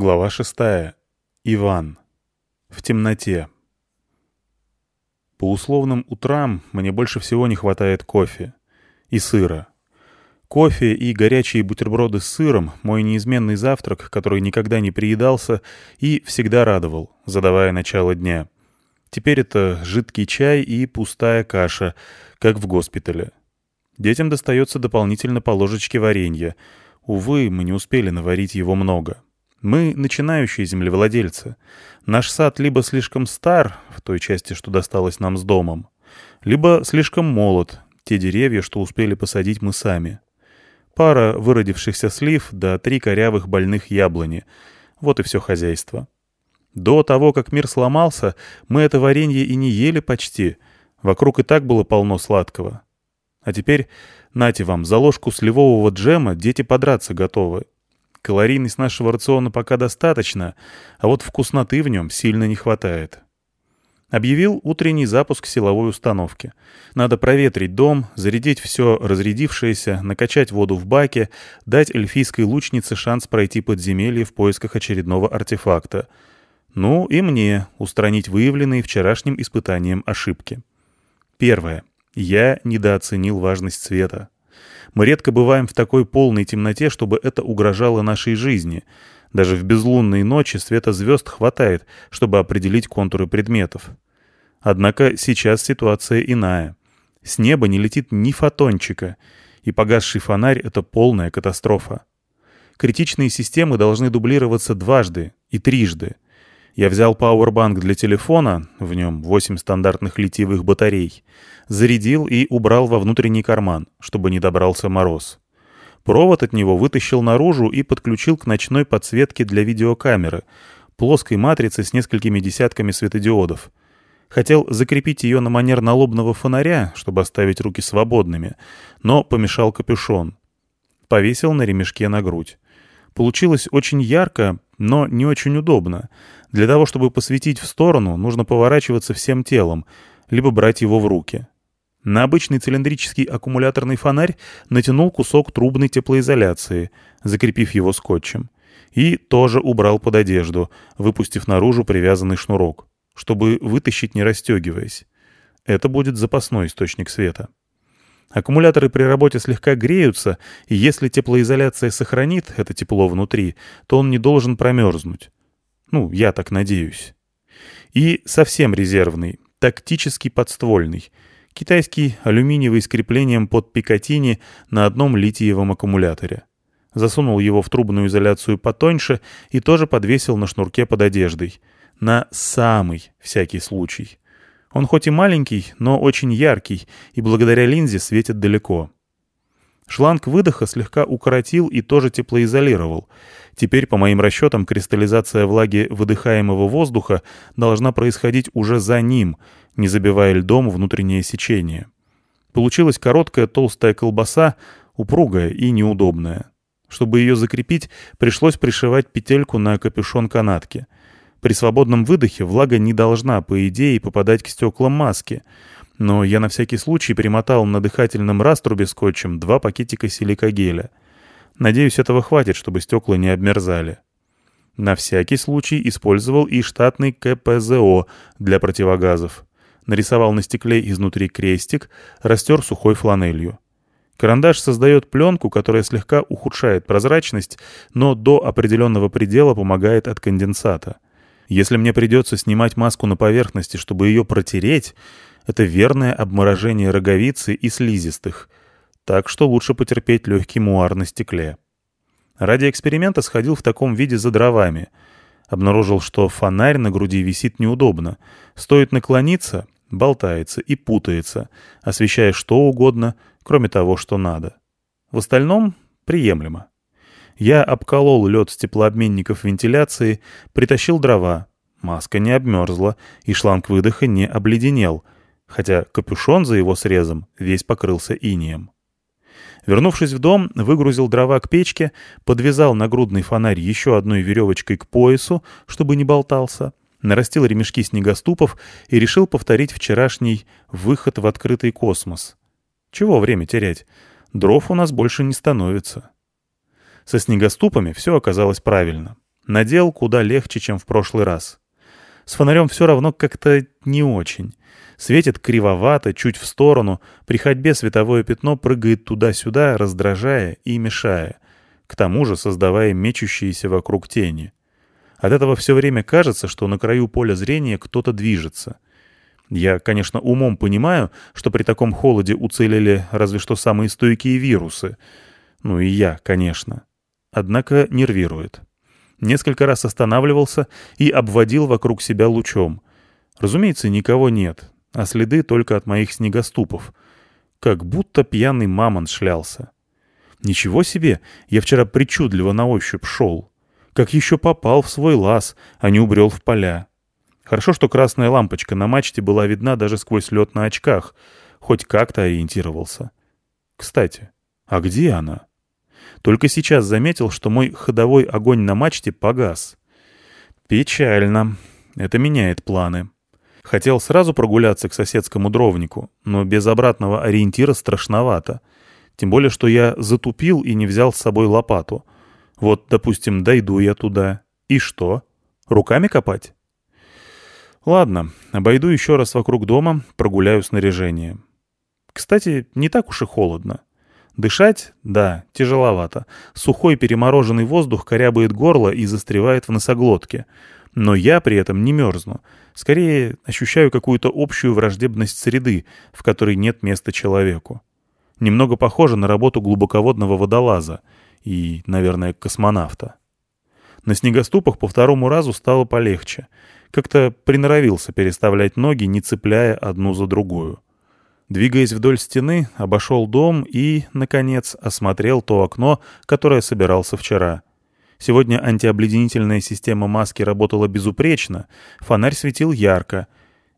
Глава шестая. Иван. В темноте. По условным утрам мне больше всего не хватает кофе. И сыра. Кофе и горячие бутерброды с сыром — мой неизменный завтрак, который никогда не приедался и всегда радовал, задавая начало дня. Теперь это жидкий чай и пустая каша, как в госпитале. Детям достается дополнительно по ложечке варенья. Увы, мы не успели наварить его много. Мы начинающие землевладельцы. Наш сад либо слишком стар, в той части, что досталось нам с домом, либо слишком молод, те деревья, что успели посадить мы сами. Пара выродившихся слив да три корявых больных яблони. Вот и все хозяйство. До того, как мир сломался, мы это варенье и не ели почти. Вокруг и так было полно сладкого. А теперь, нате вам, за ложку сливового джема дети подраться готовы. Калорийность нашего рациона пока достаточно, а вот вкусноты в нем сильно не хватает. Объявил утренний запуск силовой установки. Надо проветрить дом, зарядить все разрядившееся, накачать воду в баке, дать эльфийской лучнице шанс пройти подземелье в поисках очередного артефакта. Ну и мне устранить выявленные вчерашним испытанием ошибки. Первое. Я недооценил важность света. Мы редко бываем в такой полной темноте, чтобы это угрожало нашей жизни. Даже в безлунные ночи света звезд хватает, чтобы определить контуры предметов. Однако сейчас ситуация иная. С неба не летит ни фотончика, и погасший фонарь — это полная катастрофа. Критичные системы должны дублироваться дважды и трижды — я взял пауэрбанк для телефона, в нем 8 стандартных литиевых батарей, зарядил и убрал во внутренний карман, чтобы не добрался мороз. Провод от него вытащил наружу и подключил к ночной подсветке для видеокамеры, плоской матрицы с несколькими десятками светодиодов. Хотел закрепить ее на манер налобного фонаря, чтобы оставить руки свободными, но помешал капюшон. Повесил на ремешке на грудь. Получилось очень ярко, но не очень удобно. Для того, чтобы посветить в сторону, нужно поворачиваться всем телом, либо брать его в руки. На обычный цилиндрический аккумуляторный фонарь натянул кусок трубной теплоизоляции, закрепив его скотчем. И тоже убрал под одежду, выпустив наружу привязанный шнурок, чтобы вытащить не расстегиваясь. Это будет запасной источник света. Аккумуляторы при работе слегка греются, и если теплоизоляция сохранит это тепло внутри, то он не должен промерзнуть. Ну, я так надеюсь. И совсем резервный, тактический подствольный. Китайский алюминиевый с креплением под пикатини на одном литиевом аккумуляторе. Засунул его в трубную изоляцию потоньше и тоже подвесил на шнурке под одеждой. На самый всякий случай. Он хоть и маленький, но очень яркий, и благодаря линзе светит далеко. Шланг выдоха слегка укоротил и тоже теплоизолировал. Теперь, по моим расчетам, кристаллизация влаги выдыхаемого воздуха должна происходить уже за ним, не забивая льдом внутреннее сечение. Получилась короткая толстая колбаса, упругая и неудобная. Чтобы ее закрепить, пришлось пришивать петельку на капюшон канатки — при свободном выдохе влага не должна, по идее, попадать к стеклам маски. Но я на всякий случай примотал на дыхательном раструбе скотчем два пакетика силикогеля. Надеюсь, этого хватит, чтобы стекла не обмерзали. На всякий случай использовал и штатный КПЗО для противогазов. Нарисовал на стекле изнутри крестик, растер сухой фланелью. Карандаш создает пленку, которая слегка ухудшает прозрачность, но до определенного предела помогает от конденсата. Если мне придется снимать маску на поверхности, чтобы ее протереть, это верное обморожение роговицы и слизистых. Так что лучше потерпеть легкий муар на стекле. Ради эксперимента сходил в таком виде за дровами. Обнаружил, что фонарь на груди висит неудобно. Стоит наклониться — болтается и путается, освещая что угодно, кроме того, что надо. В остальном — приемлемо. Я обколол лед с теплообменников вентиляции, притащил дрова. Маска не обмерзла, и шланг выдоха не обледенел, хотя капюшон за его срезом весь покрылся инием. Вернувшись в дом, выгрузил дрова к печке, подвязал нагрудный фонарь еще одной веревочкой к поясу, чтобы не болтался, нарастил ремешки снегоступов и решил повторить вчерашний выход в открытый космос. Чего время терять? Дров у нас больше не становится. Со снегоступами все оказалось правильно. Надел куда легче, чем в прошлый раз. С фонарем все равно как-то не очень. Светит кривовато, чуть в сторону, при ходьбе световое пятно прыгает туда-сюда, раздражая и мешая, к тому же создавая мечущиеся вокруг тени. От этого все время кажется, что на краю поля зрения кто-то движется. Я, конечно, умом понимаю, что при таком холоде уцелели разве что самые стойкие вирусы. Ну и я, конечно. Однако нервирует. Несколько раз останавливался и обводил вокруг себя лучом. Разумеется, никого нет, а следы только от моих снегоступов. Как будто пьяный мамонт шлялся. Ничего себе, я вчера причудливо на ощупь шел. Как еще попал в свой лаз, а не убрел в поля. Хорошо, что красная лампочка на мачте была видна даже сквозь лед на очках. Хоть как-то ориентировался. Кстати, а где она? Только сейчас заметил, что мой ходовой огонь на мачте погас. Печально. Это меняет планы. Хотел сразу прогуляться к соседскому дровнику, но без обратного ориентира страшновато. Тем более, что я затупил и не взял с собой лопату. Вот, допустим, дойду я туда. И что? Руками копать? Ладно, обойду еще раз вокруг дома, прогуляю снаряжение. Кстати, не так уж и холодно. Дышать? Да, тяжеловато. Сухой перемороженный воздух корябает горло и застревает в носоглотке. Но я при этом не мерзну. Скорее, ощущаю какую-то общую враждебность среды, в которой нет места человеку. Немного похоже на работу глубоководного водолаза и, наверное, космонавта. На снегоступах по второму разу стало полегче — как-то приноровился переставлять ноги, не цепляя одну за другую. Двигаясь вдоль стены, обошел дом и, наконец, осмотрел то окно, которое собирался вчера. Сегодня антиобледенительная система маски работала безупречно, фонарь светил ярко,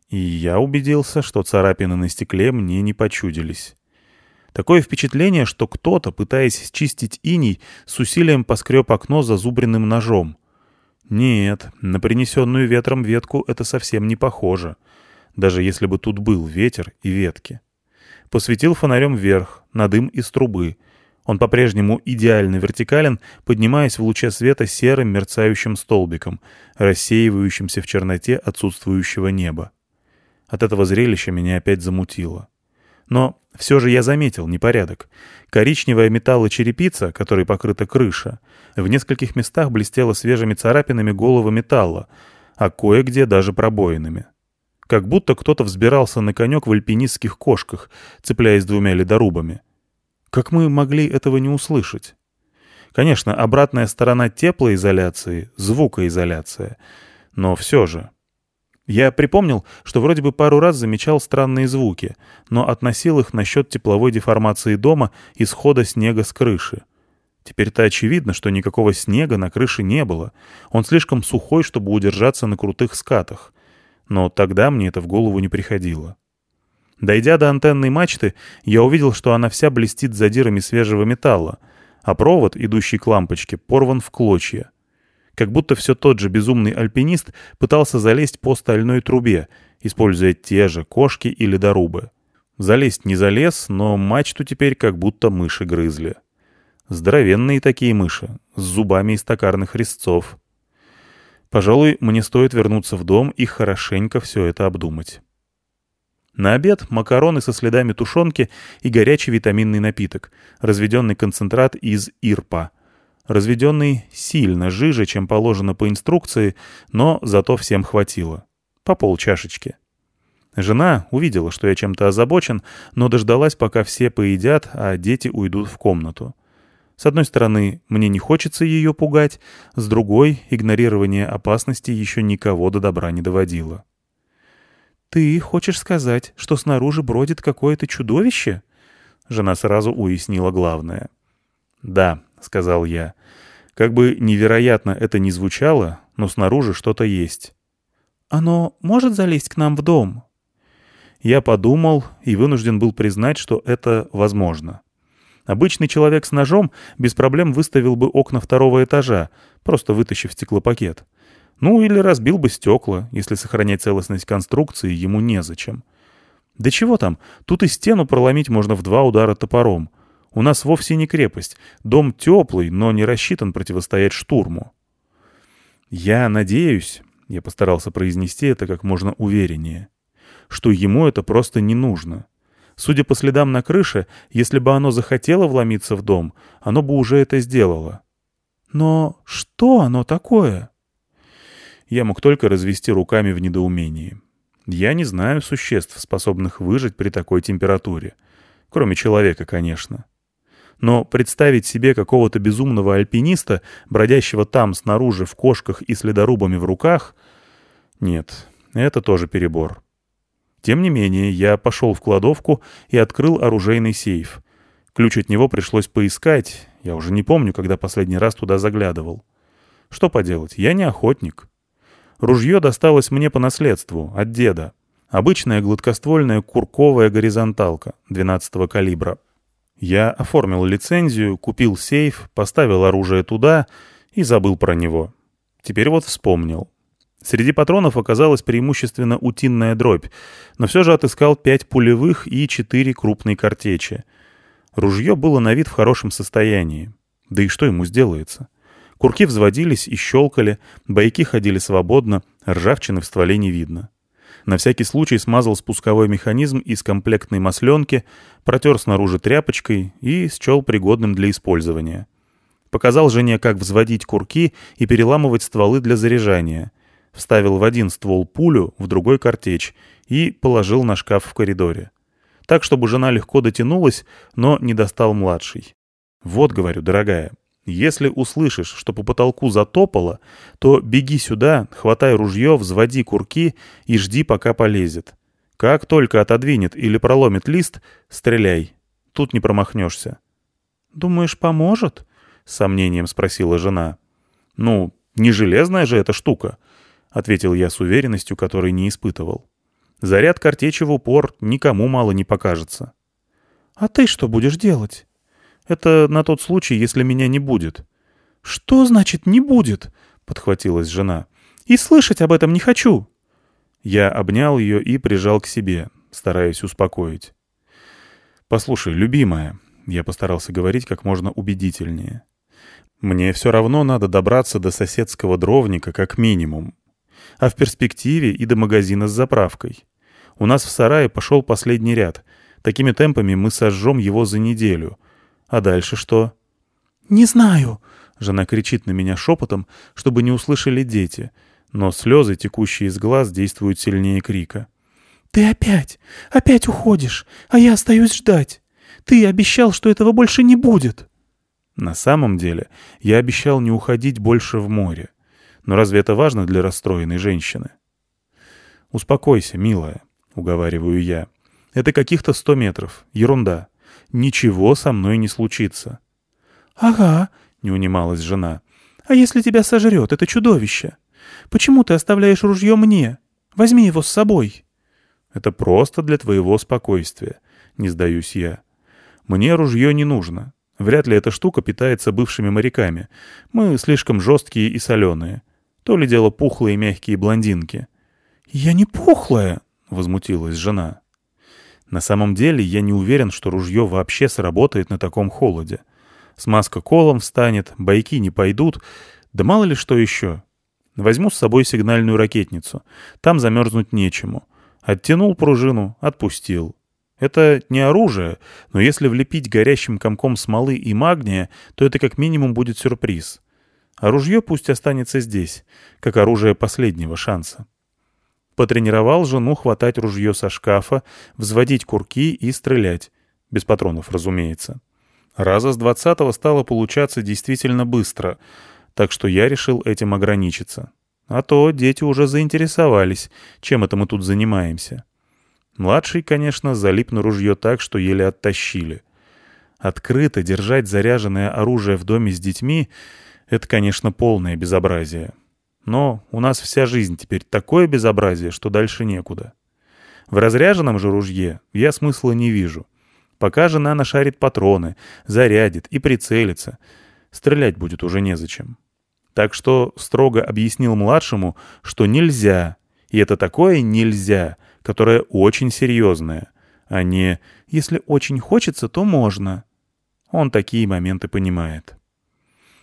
и я убедился, что царапины на стекле мне не почудились. Такое впечатление, что кто-то, пытаясь чистить иней, с усилием поскреб окно зазубренным ножом. Нет, на принесенную ветром ветку это совсем не похоже, даже если бы тут был ветер и ветки. Посветил фонарем вверх, на дым из трубы. Он по-прежнему идеально вертикален, поднимаясь в луче света серым мерцающим столбиком, рассеивающимся в черноте отсутствующего неба. От этого зрелища меня опять замутило. Но все же я заметил непорядок. Коричневая металлочерепица, которой покрыта крыша, в нескольких местах блестела свежими царапинами голого металла, а кое-где даже пробоинами. Как будто кто-то взбирался на конек в альпинистских кошках, цепляясь двумя ледорубами. Как мы могли этого не услышать? Конечно, обратная сторона теплоизоляции — звукоизоляция. Но все же... Я припомнил, что вроде бы пару раз замечал странные звуки, но относил их насчет тепловой деформации дома и схода снега с крыши. Теперь-то очевидно, что никакого снега на крыше не было. Он слишком сухой, чтобы удержаться на крутых скатах. Но тогда мне это в голову не приходило. Дойдя до антенной мачты, я увидел, что она вся блестит задирами свежего металла, а провод, идущий к лампочке, порван в клочья как будто все тот же безумный альпинист пытался залезть по стальной трубе, используя те же кошки или ледорубы. Залезть не залез, но мачту теперь как будто мыши грызли. Здоровенные такие мыши, с зубами из токарных резцов. Пожалуй, мне стоит вернуться в дом и хорошенько все это обдумать. На обед макароны со следами тушенки и горячий витаминный напиток, разведенный концентрат из ирпа — разведенный сильно жиже, чем положено по инструкции, но зато всем хватило. По полчашечки. Жена увидела, что я чем-то озабочен, но дождалась, пока все поедят, а дети уйдут в комнату. С одной стороны, мне не хочется ее пугать, с другой, игнорирование опасности еще никого до добра не доводило. «Ты хочешь сказать, что снаружи бродит какое-то чудовище?» Жена сразу уяснила главное. «Да», — сказал я. Как бы невероятно это ни звучало, но снаружи что-то есть. «Оно может залезть к нам в дом?» Я подумал и вынужден был признать, что это возможно. Обычный человек с ножом без проблем выставил бы окна второго этажа, просто вытащив стеклопакет. Ну или разбил бы стекла, если сохранять целостность конструкции ему незачем. Да чего там, тут и стену проломить можно в два удара топором — у нас вовсе не крепость. Дом теплый, но не рассчитан противостоять штурму. «Я надеюсь», — я постарался произнести это как можно увереннее, «что ему это просто не нужно. Судя по следам на крыше, если бы оно захотело вломиться в дом, оно бы уже это сделало». «Но что оно такое?» Я мог только развести руками в недоумении. Я не знаю существ, способных выжить при такой температуре. Кроме человека, конечно. Но представить себе какого-то безумного альпиниста, бродящего там снаружи в кошках и следорубами в руках... Нет, это тоже перебор. Тем не менее, я пошел в кладовку и открыл оружейный сейф. Ключ от него пришлось поискать, я уже не помню, когда последний раз туда заглядывал. Что поделать, я не охотник. Ружье досталось мне по наследству, от деда. Обычная гладкоствольная курковая горизонталка 12-го калибра. Я оформил лицензию, купил сейф, поставил оружие туда и забыл про него. Теперь вот вспомнил. Среди патронов оказалась преимущественно утинная дробь, но все же отыскал пять пулевых и четыре крупные картечи. Ружье было на вид в хорошем состоянии. Да и что ему сделается? Курки взводились и щелкали, бойки ходили свободно, ржавчины в стволе не видно. На всякий случай смазал спусковой механизм из комплектной масленки, протер снаружи тряпочкой и счел пригодным для использования. Показал жене, как взводить курки и переламывать стволы для заряжания. Вставил в один ствол пулю, в другой картечь и положил на шкаф в коридоре. Так, чтобы жена легко дотянулась, но не достал младший. «Вот, — говорю, дорогая, если услышишь, что по потолку затопало, то беги сюда, хватай ружье, взводи курки и жди, пока полезет. Как только отодвинет или проломит лист, стреляй. Тут не промахнешься. «Думаешь, поможет?» — с сомнением спросила жена. «Ну, не железная же эта штука», — ответил я с уверенностью, которой не испытывал. «Заряд картечи в упор никому мало не покажется». «А ты что будешь делать?» Это на тот случай, если меня не будет». «Что значит «не будет»?» — подхватилась жена. «И слышать об этом не хочу». Я обнял ее и прижал к себе, стараясь успокоить. «Послушай, любимая», — я постарался говорить как можно убедительнее. «Мне все равно надо добраться до соседского дровника как минимум. А в перспективе и до магазина с заправкой. У нас в сарае пошел последний ряд. Такими темпами мы сожжем его за неделю — а дальше что? «Не знаю!» — жена кричит на меня шепотом, чтобы не услышали дети, но слезы, текущие из глаз, действуют сильнее крика. «Ты опять, опять уходишь, а я остаюсь ждать. Ты обещал, что этого больше не будет». На самом деле, я обещал не уходить больше в море. Но разве это важно для расстроенной женщины? «Успокойся, милая», — уговариваю я. «Это каких-то сто метров. Ерунда ничего со мной не случится». «Ага», — не унималась жена. «А если тебя сожрет это чудовище? Почему ты оставляешь ружье мне? Возьми его с собой». «Это просто для твоего спокойствия», — не сдаюсь я. «Мне ружье не нужно. Вряд ли эта штука питается бывшими моряками. Мы слишком жесткие и соленые. То ли дело пухлые мягкие блондинки». «Я не пухлая», — возмутилась жена. На самом деле я не уверен, что ружье вообще сработает на таком холоде. Смазка колом встанет, бойки не пойдут, да мало ли что еще. Возьму с собой сигнальную ракетницу. Там замерзнуть нечему. Оттянул пружину, отпустил. Это не оружие, но если влепить горящим комком смолы и магния, то это как минимум будет сюрприз. А ружье пусть останется здесь, как оружие последнего шанса. Потренировал жену хватать ружье со шкафа, взводить курки и стрелять. Без патронов, разумеется. Раза с двадцатого стало получаться действительно быстро, так что я решил этим ограничиться. А то дети уже заинтересовались, чем это мы тут занимаемся. Младший, конечно, залип на ружье так, что еле оттащили. Открыто держать заряженное оружие в доме с детьми — это, конечно, полное безобразие. Но у нас вся жизнь теперь такое безобразие, что дальше некуда. В разряженном же ружье я смысла не вижу. Пока жена нашарит патроны, зарядит и прицелится, стрелять будет уже незачем. Так что строго объяснил младшему, что нельзя, и это такое нельзя, которое очень серьезное, а не «если очень хочется, то можно». Он такие моменты понимает.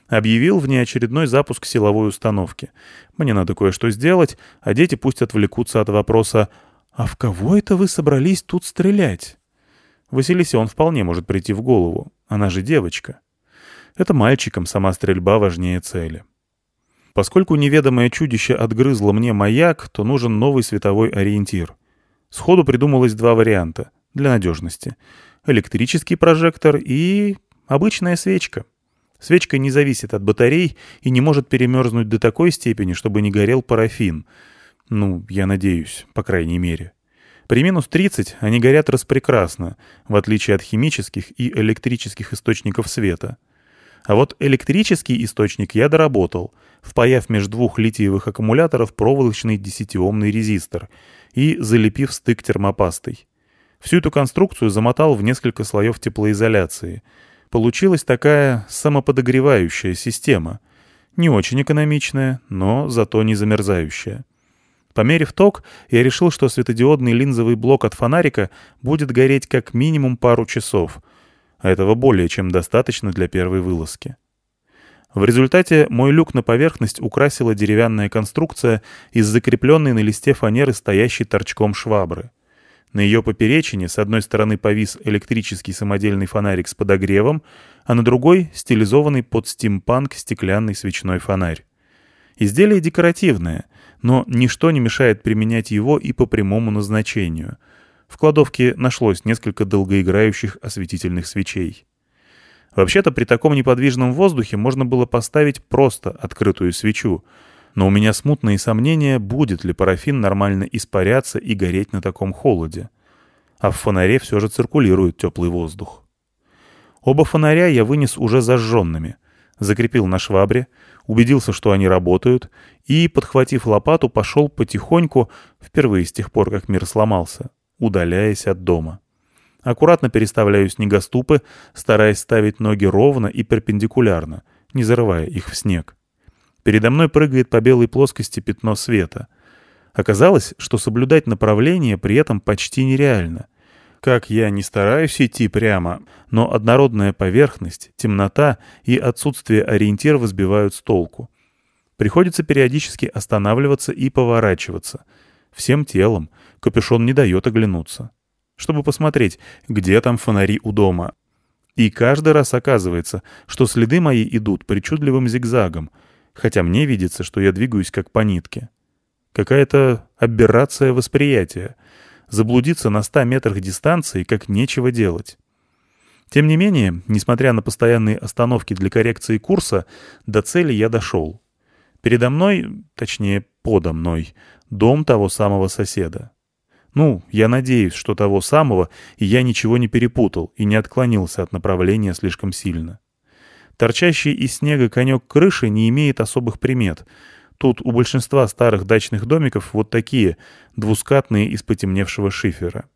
Объявил внеочередной запуск силовой установки. Мне надо кое-что сделать, а дети пусть отвлекутся от вопроса «А в кого это вы собрались тут стрелять?» Василисе он вполне может прийти в голову. Она же девочка. Это мальчикам сама стрельба важнее цели. Поскольку неведомое чудище отгрызло мне маяк, то нужен новый световой ориентир. Сходу придумалось два варианта для надежности. Электрический прожектор и обычная свечка. Свечка не зависит от батарей и не может перемерзнуть до такой степени, чтобы не горел парафин. Ну, я надеюсь, по крайней мере. При минус 30 они горят распрекрасно, в отличие от химических и электрических источников света. А вот электрический источник я доработал, впаяв между двух литиевых аккумуляторов проволочный 10-омный резистор и залепив стык термопастой. Всю эту конструкцию замотал в несколько слоев теплоизоляции — Получилась такая самоподогревающая система. Не очень экономичная, но зато не замерзающая. Померив ток, я решил, что светодиодный линзовый блок от фонарика будет гореть как минимум пару часов, а этого более чем достаточно для первой вылазки. В результате мой люк на поверхность украсила деревянная конструкция из закрепленной на листе фанеры стоящей торчком швабры. На ее поперечине с одной стороны повис электрический самодельный фонарик с подогревом, а на другой — стилизованный под стимпанк стеклянный свечной фонарь. Изделие декоративное, но ничто не мешает применять его и по прямому назначению. В кладовке нашлось несколько долгоиграющих осветительных свечей. Вообще-то при таком неподвижном воздухе можно было поставить просто открытую свечу — но у меня смутные сомнения, будет ли парафин нормально испаряться и гореть на таком холоде. А в фонаре все же циркулирует теплый воздух. Оба фонаря я вынес уже зажженными, закрепил на швабре, убедился, что они работают, и, подхватив лопату, пошел потихоньку, впервые с тех пор, как мир сломался, удаляясь от дома. Аккуратно переставляю снегоступы, стараясь ставить ноги ровно и перпендикулярно, не зарывая их в снег. Передо мной прыгает по белой плоскости пятно света. Оказалось, что соблюдать направление при этом почти нереально. Как я не стараюсь идти прямо, но однородная поверхность, темнота и отсутствие ориентира сбивают с толку. Приходится периодически останавливаться и поворачиваться. Всем телом. Капюшон не дает оглянуться. Чтобы посмотреть, где там фонари у дома. И каждый раз оказывается, что следы мои идут причудливым зигзагом — хотя мне видится, что я двигаюсь как по нитке. Какая-то аберрация восприятия. Заблудиться на ста метрах дистанции, как нечего делать. Тем не менее, несмотря на постоянные остановки для коррекции курса, до цели я дошел. Передо мной, точнее, подо мной, дом того самого соседа. Ну, я надеюсь, что того самого, и я ничего не перепутал и не отклонился от направления слишком сильно. Торчащий из снега конек крыши не имеет особых примет. Тут у большинства старых дачных домиков вот такие, двускатные из потемневшего шифера.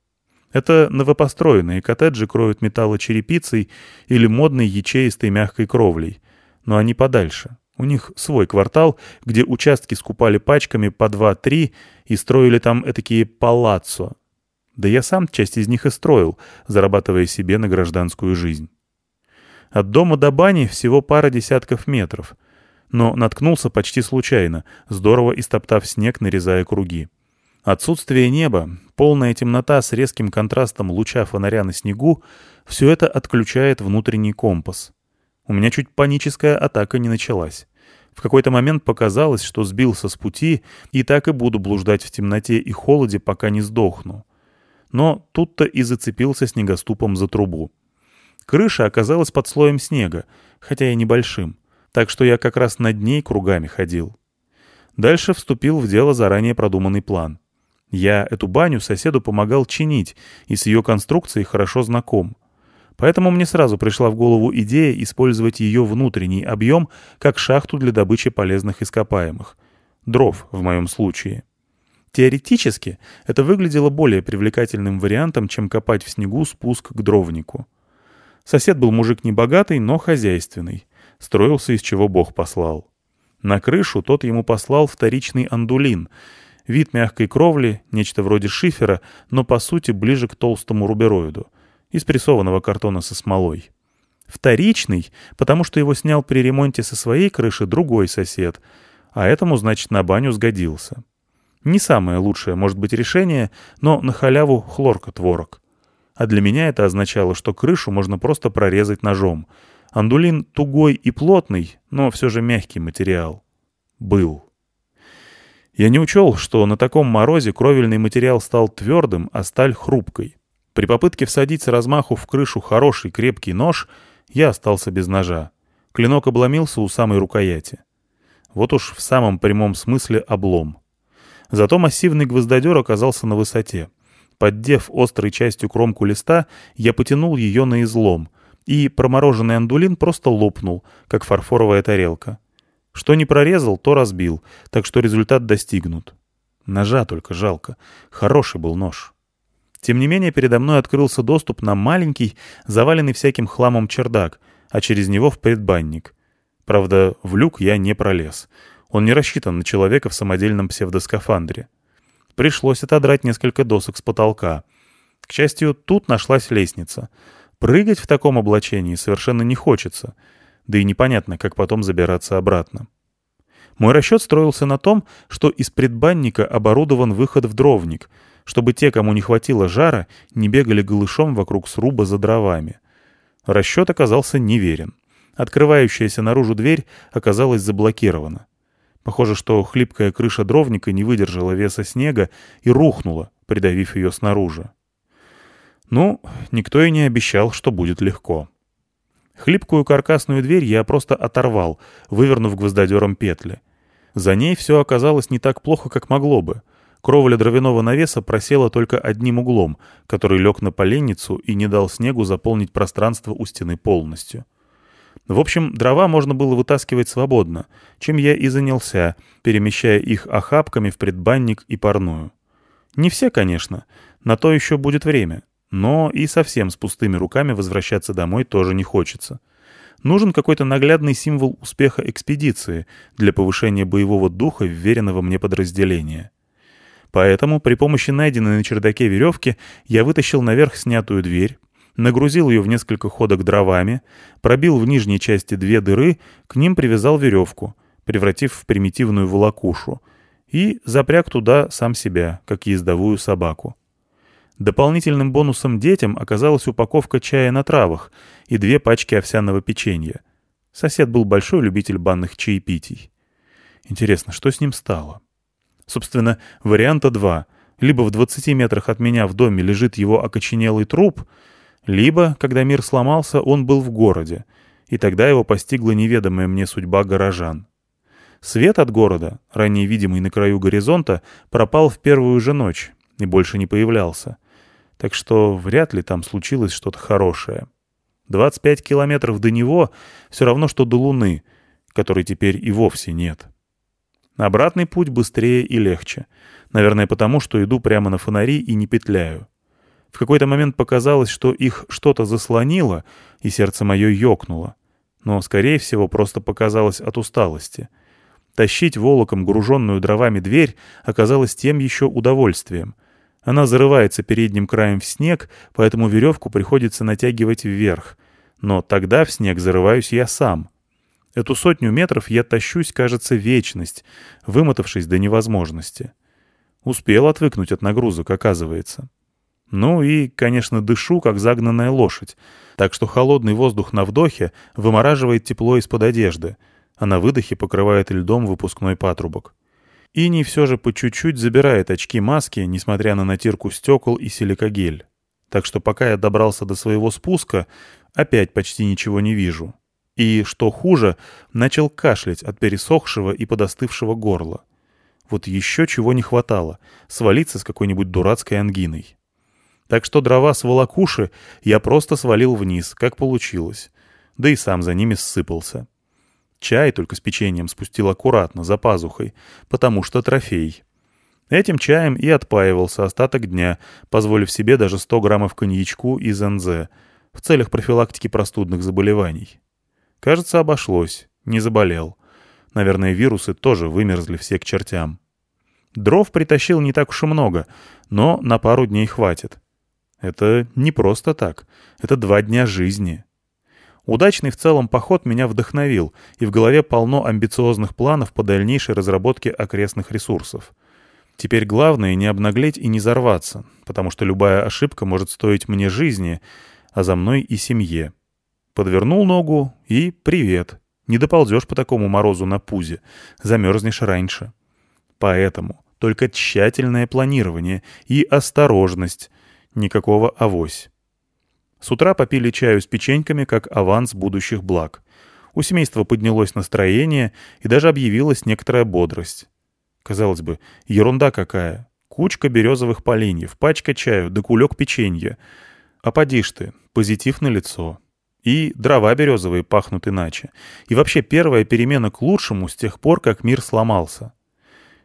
Это новопостроенные коттеджи кроют металлочерепицей или модной ячеистой мягкой кровлей. Но они подальше. У них свой квартал, где участки скупали пачками по 2-3 и строили там этакие палаццо. Да я сам часть из них и строил, зарабатывая себе на гражданскую жизнь. От дома до бани всего пара десятков метров. Но наткнулся почти случайно, здорово истоптав снег, нарезая круги. Отсутствие неба, полная темнота с резким контрастом луча фонаря на снегу — все это отключает внутренний компас. У меня чуть паническая атака не началась. В какой-то момент показалось, что сбился с пути и так и буду блуждать в темноте и холоде, пока не сдохну. Но тут-то и зацепился снегоступом за трубу. Крыша оказалась под слоем снега, хотя и небольшим, так что я как раз над ней кругами ходил. Дальше вступил в дело заранее продуманный план. Я эту баню соседу помогал чинить и с ее конструкцией хорошо знаком. Поэтому мне сразу пришла в голову идея использовать ее внутренний объем как шахту для добычи полезных ископаемых. Дров, в моем случае. Теоретически, это выглядело более привлекательным вариантом, чем копать в снегу спуск к дровнику. Сосед был мужик небогатый, но хозяйственный. Строился, из чего Бог послал. На крышу тот ему послал вторичный андулин. Вид мягкой кровли, нечто вроде шифера, но по сути ближе к толстому рубероиду. Из прессованного картона со смолой. Вторичный, потому что его снял при ремонте со своей крыши другой сосед, а этому, значит, на баню сгодился. Не самое лучшее, может быть, решение, но на халяву хлорка-творог. А для меня это означало, что крышу можно просто прорезать ножом. Андулин тугой и плотный, но все же мягкий материал. Был. Я не учел, что на таком морозе кровельный материал стал твердым, а сталь хрупкой. При попытке всадить с размаху в крышу хороший крепкий нож, я остался без ножа. Клинок обломился у самой рукояти. Вот уж в самом прямом смысле облом. Зато массивный гвоздодер оказался на высоте. Поддев острой частью кромку листа, я потянул ее на излом, и промороженный андулин просто лопнул, как фарфоровая тарелка. Что не прорезал, то разбил, так что результат достигнут. Ножа только жалко. Хороший был нож. Тем не менее, передо мной открылся доступ на маленький, заваленный всяким хламом чердак, а через него в предбанник. Правда, в люк я не пролез. Он не рассчитан на человека в самодельном псевдоскафандре. Пришлось отодрать несколько досок с потолка. К счастью, тут нашлась лестница. Прыгать в таком облачении совершенно не хочется. Да и непонятно, как потом забираться обратно. Мой расчет строился на том, что из предбанника оборудован выход в дровник — чтобы те, кому не хватило жара, не бегали голышом вокруг сруба за дровами. Расчет оказался неверен. Открывающаяся наружу дверь оказалась заблокирована. Похоже, что хлипкая крыша дровника не выдержала веса снега и рухнула, придавив ее снаружи. Ну, никто и не обещал, что будет легко. Хлипкую каркасную дверь я просто оторвал, вывернув гвоздодером петли. За ней все оказалось не так плохо, как могло бы. Кровля дровяного навеса просела только одним углом, который лег на поленницу и не дал снегу заполнить пространство у стены полностью. В общем, дрова можно было вытаскивать свободно, чем я и занялся, перемещая их охапками в предбанник и парную. Не все, конечно, на то еще будет время, но и совсем с пустыми руками возвращаться домой тоже не хочется. Нужен какой-то наглядный символ успеха экспедиции для повышения боевого духа вверенного мне подразделения. Поэтому при помощи найденной на чердаке веревки я вытащил наверх снятую дверь, нагрузил ее в несколько ходок дровами, пробил в нижней части две дыры, к ним привязал веревку, превратив в примитивную волокушу, и запряг туда сам себя, как ездовую собаку. Дополнительным бонусом детям оказалась упаковка чая на травах и две пачки овсяного печенья. Сосед был большой любитель банных чаепитий. Интересно, что с ним стало? Собственно, варианта два. Либо в 20 метрах от меня в доме лежит его окоченелый труп, либо, когда мир сломался, он был в городе, и тогда его постигла неведомая мне судьба горожан. Свет от города, ранее видимый на краю горизонта, пропал в первую же ночь и больше не появлялся. Так что вряд ли там случилось что-то хорошее. 25 километров до него все равно, что до Луны, которой теперь и вовсе нет. Обратный путь быстрее и легче. Наверное, потому, что иду прямо на фонари и не петляю. В какой-то момент показалось, что их что-то заслонило, и сердце мое ёкнуло. Но, скорее всего, просто показалось от усталости. Тащить волоком груженную дровами дверь оказалось тем еще удовольствием. Она зарывается передним краем в снег, поэтому веревку приходится натягивать вверх. Но тогда в снег зарываюсь я сам. Эту сотню метров я тащусь, кажется, вечность, вымотавшись до невозможности. Успел отвыкнуть от нагрузок, оказывается. Ну и, конечно, дышу, как загнанная лошадь, так что холодный воздух на вдохе вымораживает тепло из-под одежды, а на выдохе покрывает льдом выпускной патрубок. Иний все же по чуть-чуть забирает очки-маски, несмотря на натирку стекол и силикогель. Так что пока я добрался до своего спуска, опять почти ничего не вижу. И, что хуже, начал кашлять от пересохшего и подостывшего горла. Вот еще чего не хватало — свалиться с какой-нибудь дурацкой ангиной. Так что дрова с волокуши я просто свалил вниз, как получилось. Да и сам за ними ссыпался. Чай только с печеньем спустил аккуратно, за пазухой, потому что трофей. Этим чаем и отпаивался остаток дня, позволив себе даже 100 граммов коньячку из НЗ в целях профилактики простудных заболеваний. Кажется, обошлось. Не заболел. Наверное, вирусы тоже вымерзли все к чертям. Дров притащил не так уж и много, но на пару дней хватит. Это не просто так. Это два дня жизни. Удачный в целом поход меня вдохновил, и в голове полно амбициозных планов по дальнейшей разработке окрестных ресурсов. Теперь главное не обнаглеть и не взорваться, потому что любая ошибка может стоить мне жизни, а за мной и семье. Подвернул ногу и привет. Не доползешь по такому морозу на пузе, замерзнешь раньше. Поэтому только тщательное планирование и осторожность, никакого авось. С утра попили чаю с печеньками, как аванс будущих благ. У семейства поднялось настроение и даже объявилась некоторая бодрость. Казалось бы, ерунда какая. Кучка березовых поленьев, пачка чаю, да кулек печенья. А поди ж ты, позитив на лицо. И дрова березовые пахнут иначе. И вообще первая перемена к лучшему с тех пор, как мир сломался.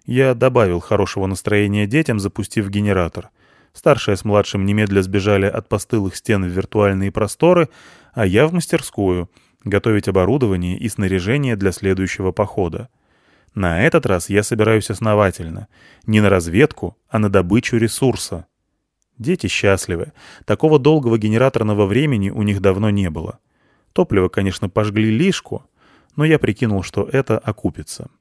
Я добавил хорошего настроения детям, запустив генератор. Старшая с младшим немедля сбежали от постылых стен в виртуальные просторы, а я в мастерскую, готовить оборудование и снаряжение для следующего похода. На этот раз я собираюсь основательно. Не на разведку, а на добычу ресурса. Дети счастливы. Такого долгого генераторного времени у них давно не было. Топливо, конечно, пожгли лишку, но я прикинул, что это окупится.